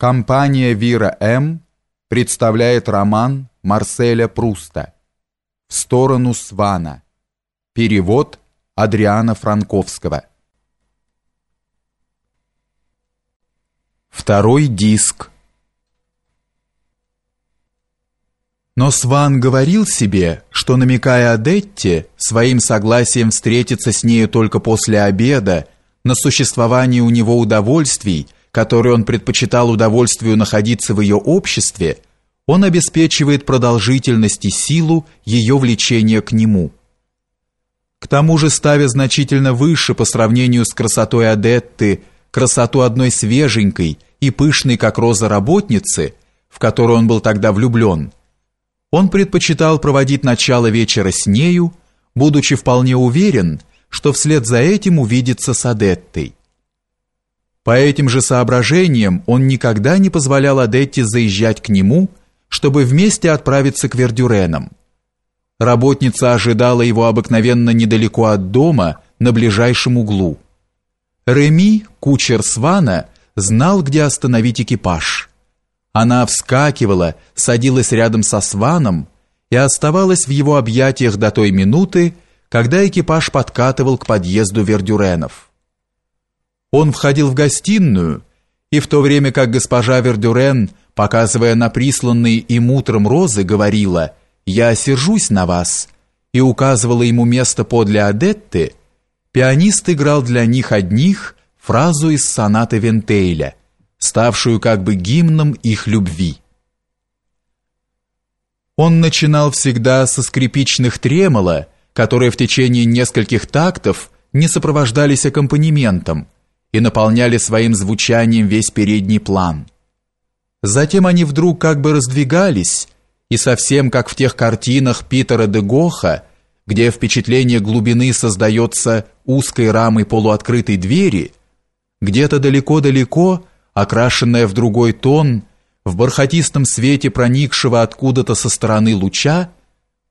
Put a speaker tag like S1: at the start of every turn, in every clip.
S1: Компания Вира М представляет роман Марселя Пруста «В сторону Свана». Перевод Адриана Франковского. Второй диск. Но Сван говорил себе, что намекая Адетте своим согласием встретиться с нею только после обеда, на существование у него удовольствий – которой он предпочитал удовольствию находиться в ее обществе, он обеспечивает продолжительность и силу ее влечения к нему. К тому же, ставя значительно выше по сравнению с красотой Адетты, красоту одной свеженькой и пышной, как роза работницы, в которую он был тогда влюблен, он предпочитал проводить начало вечера с нею, будучи вполне уверен, что вслед за этим увидится с Адеттой. По этим же соображениям он никогда не позволял Адетте заезжать к нему, чтобы вместе отправиться к Вердюренам. Работница ожидала его обыкновенно недалеко от дома, на ближайшем углу. Реми, кучер Свана, знал, где остановить экипаж. Она вскакивала, садилась рядом со Сваном и оставалась в его объятиях до той минуты, когда экипаж подкатывал к подъезду Вердюренов. Он входил в гостиную, и в то время как госпожа Вердюрен, показывая на присланные им утром розы, говорила «Я сержусь на вас», и указывала ему место подле Адетты, пианист играл для них одних фразу из сонаты Вентейля, ставшую как бы гимном их любви. Он начинал всегда со скрипичных тремоло, которые в течение нескольких тактов не сопровождались аккомпанементом, и наполняли своим звучанием весь передний план. Затем они вдруг как бы раздвигались, и совсем как в тех картинах Питера де Гоха, где впечатление глубины создается узкой рамой полуоткрытой двери, где-то далеко-далеко, окрашенная в другой тон, в бархатистом свете проникшего откуда-то со стороны луча,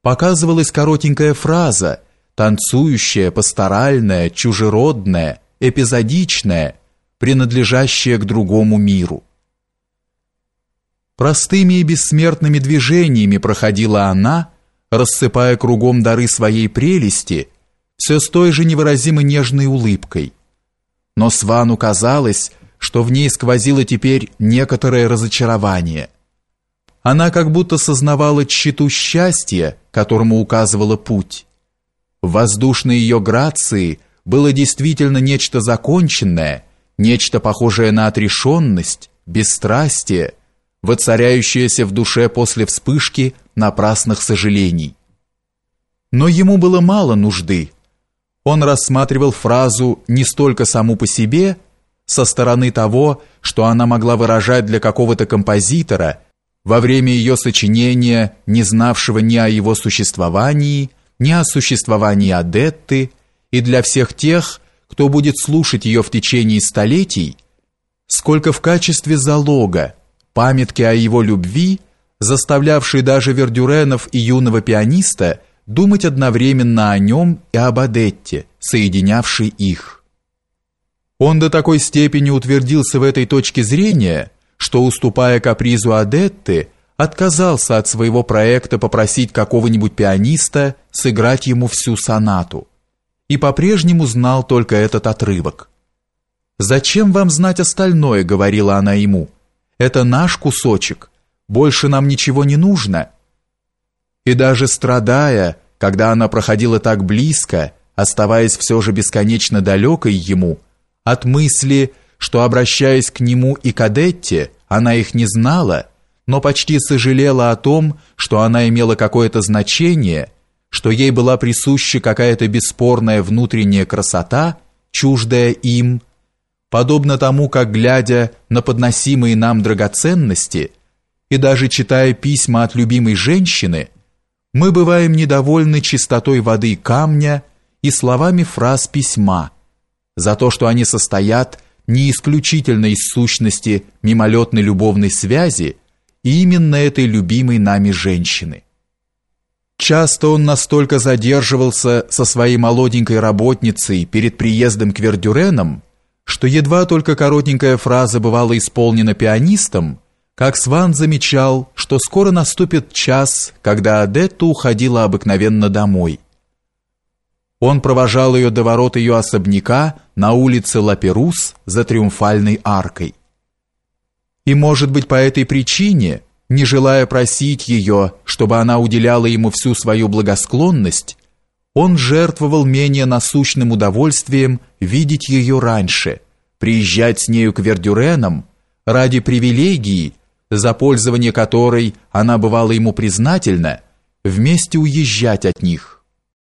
S1: показывалась коротенькая фраза, танцующая, пасторальная, чужеродная, эпизодичное, принадлежащее к другому миру. Простыми и бессмертными движениями проходила она, рассыпая кругом дары своей прелести, все с той же невыразимо нежной улыбкой. Но Свану казалось, что в ней сквозило теперь некоторое разочарование. Она как будто сознавала тщету счастья, которому указывала путь. В воздушной ее грации – было действительно нечто законченное, нечто похожее на отрешенность, бесстрастие, воцаряющееся в душе после вспышки напрасных сожалений. Но ему было мало нужды. Он рассматривал фразу не столько саму по себе, со стороны того, что она могла выражать для какого-то композитора во время ее сочинения, не знавшего ни о его существовании, ни о существовании Адетты, и для всех тех, кто будет слушать ее в течение столетий, сколько в качестве залога, памятки о его любви, заставлявшей даже Вердюренов и юного пианиста думать одновременно о нем и об Адетте, соединявшей их. Он до такой степени утвердился в этой точке зрения, что, уступая капризу Адетты, отказался от своего проекта попросить какого-нибудь пианиста сыграть ему всю сонату и по-прежнему знал только этот отрывок. «Зачем вам знать остальное?» — говорила она ему. «Это наш кусочек. Больше нам ничего не нужно». И даже страдая, когда она проходила так близко, оставаясь все же бесконечно далекой ему, от мысли, что, обращаясь к нему и к Адетте, она их не знала, но почти сожалела о том, что она имела какое-то значение – что ей была присуща какая-то бесспорная внутренняя красота, чуждая им, подобно тому, как, глядя на подносимые нам драгоценности и даже читая письма от любимой женщины, мы бываем недовольны чистотой воды камня и словами фраз письма, за то, что они состоят не исключительно из сущности мимолетной любовной связи именно этой любимой нами женщины. Часто он настолько задерживался со своей молоденькой работницей перед приездом к Вердюренам, что едва только коротенькая фраза бывала исполнена пианистом, как Сван замечал, что скоро наступит час, когда Адетта уходила обыкновенно домой. Он провожал ее до ворот ее особняка на улице Лаперус за триумфальной аркой. И, может быть, по этой причине, не желая просить ее, чтобы она уделяла ему всю свою благосклонность, он жертвовал менее насущным удовольствием видеть ее раньше, приезжать с нею к Вердюренам ради привилегии, за пользование которой она бывала ему признательна, вместе уезжать от них.